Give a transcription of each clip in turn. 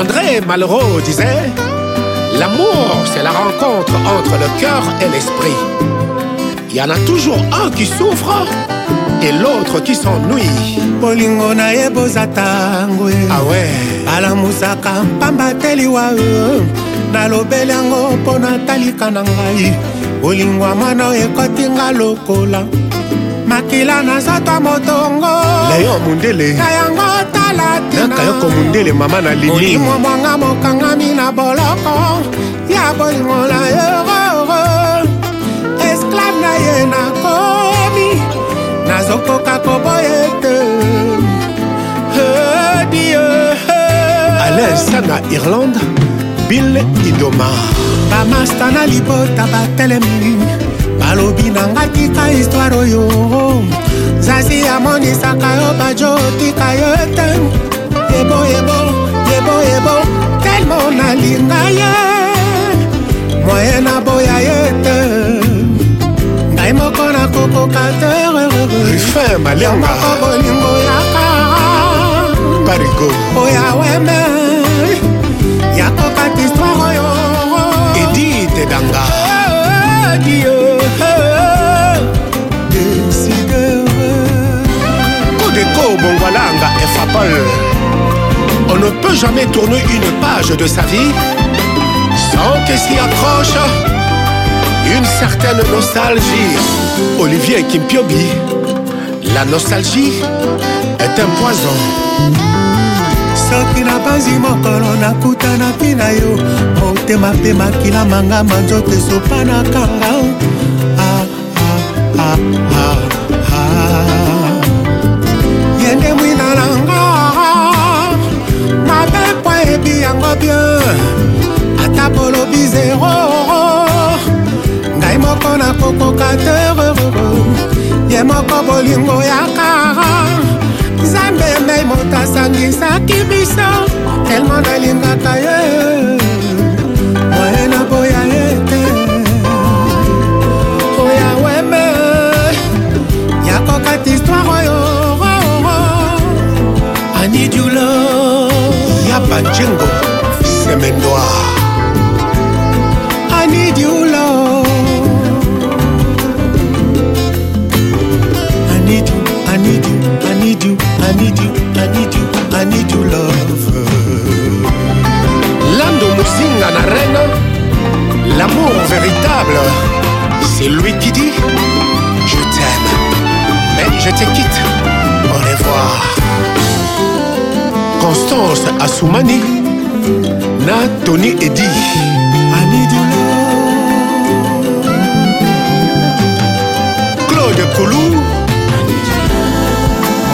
André Malraux disait L'amour, c'est la rencontre entre le cœur et l'esprit. Il y en a toujours un qui souffre et l'autre qui s'ennuie. bolingo na ye boza tango Ah ouais. alamusaka mpambateli wa yo nalobeli yango mpo natalika na ngai bolingo ya mwana oyo ekotinga lokola makila na nzoto ya motongo Léon Mundele. ka yango tala Naka yoko Mundele, mama na Lili. molimo mwanga mokangami na boloko ya bolingo na yororo esclave na ye nakomi nazokoka koboye te Dieu. Alain Sana, Irlande. Bill Idoma. bamasta na libota batelemi balobi na ngai tika histware oyo zazi amonisaka yo bajo tika yo te nalinga ye moye naboya ye te ngai moko nakokoka te Ruffin Malianga. moko bolingo yaka oya weme yakokata histware oyo Edith Danga. Dieu, décideur. Codeco Bongwalanga et Fapol. On ne peut jamais tourner une page de sa vie sans que s'y accroche une certaine nostalgie. Olivier Kimpiobi, la nostalgie est un poison. soki nabanzi mokolo nakutana mpina yo motema mpe makila mangama nzoto esopanakanga Ah, ah, ah, ah, ah. mwina moko nakokoka te ye moko bolingo yaka nzambe mei moto asangisaki biso telmo nalingaka ye. Moye naboya ye te. Oya weme yakokata histware oyo anidulo Yaba Djengo, Semendoa. L'amour véritable, c'est lui qui dit Je t'aime, mais je te quitte. Au revoir. Constance Assoumani, na Tony Eddy. Claude Koulou,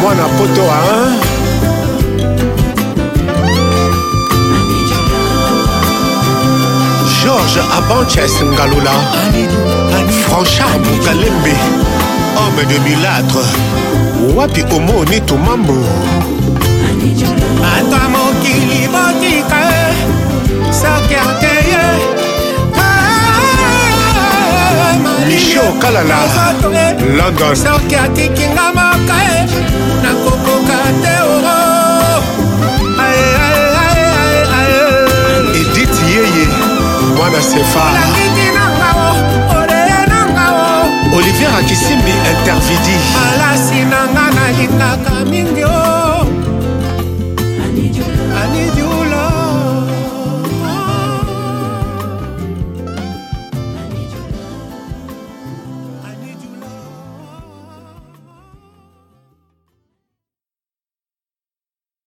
Mwana Poto à un. Georges Abanches Ngalula. Franchard Boukalembe, homme de mulâtre, Wapi Omoni Tumambo, bato ya mokili botika. Soki akeye Michaud Kalala, London, soki atikinga moka fala. Olivier akisimbi intervidi. Malasi nanga nalingaka mingi.